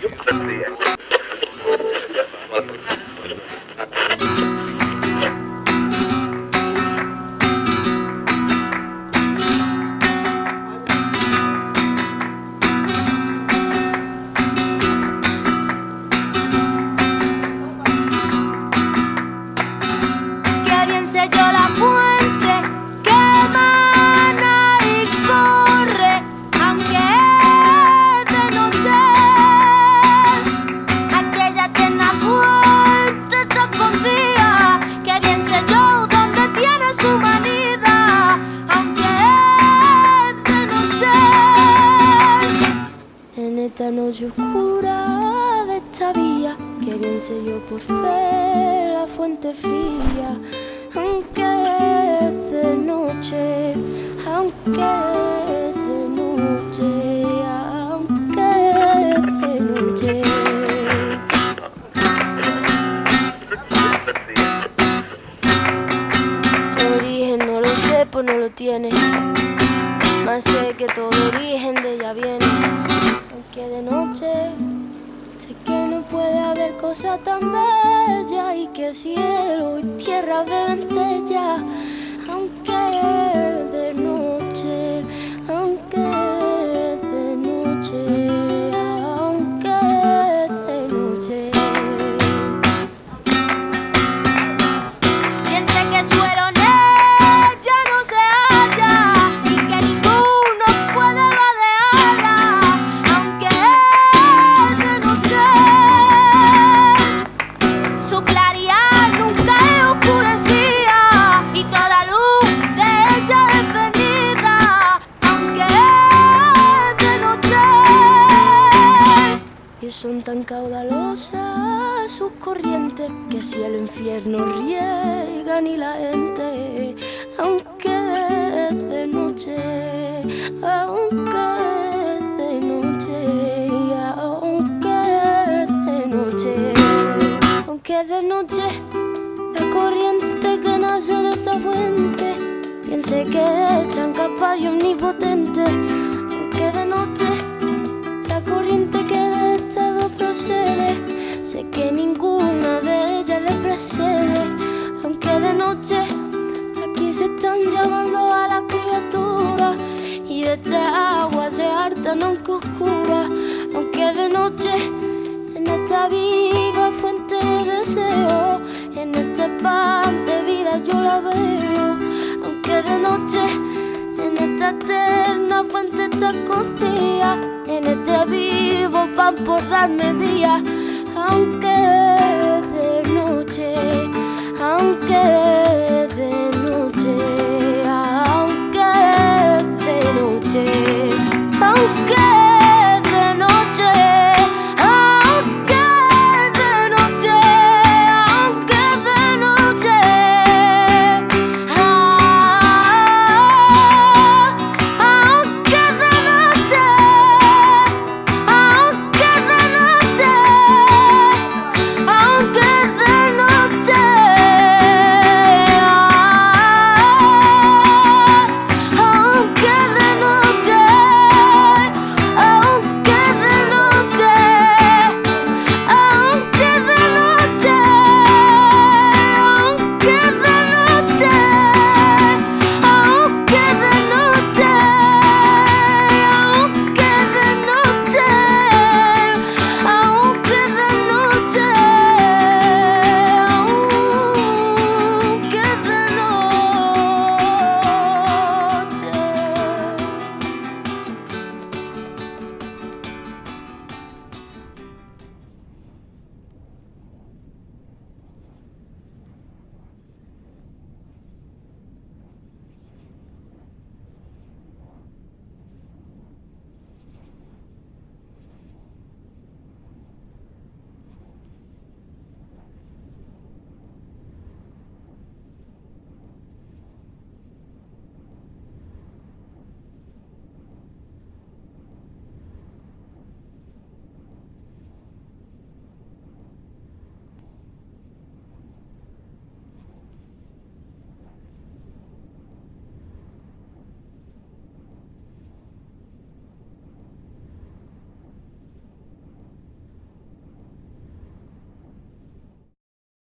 Just piense yo por fe la fuente fría, aunque es de noche, aunque es de noche, aunque es de noche. Su origen no lo sé, pues no lo tiene. Más sé que todo origen de ella viene, aunque de noche. Sé que no puede haber cosa tan bella y que cielo y tierra ven ella, aunque de noche, aunque de noche, aunque de noche. Piense que suelo Son tan caudalosas sus corrientes que si el infierno riegan y la gente, aunque de noche, aunque de noche, aunque de noche, aunque de noche, la corriente que nace de esta fuente, piense que es tan capaz y omnipotente, aunque de noche la corriente que sé que ninguna de ellas le precede, aunque de noche aquí se están llamando a la criatura y de esta agua se hartan aunque oscura, aunque de noche en esta viva fuente de deseo, en este pan de vida yo la veo, aunque de noche en esta eterna fuente está escondida, en este vivo pan por darme vía, aunque de noche.